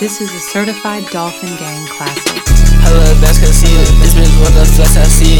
This is a certified Dolphin Gang classic. I love. This bitch I see it.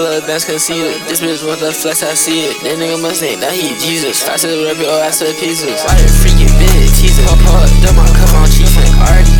little dance conceited. This bitch want the flex, I see it. That nigga must think that he Jesus. I said, rip your oh, ass I said, pieces. Why the freaking bitch teasing? Pop up, dumb, come on, cheating. Already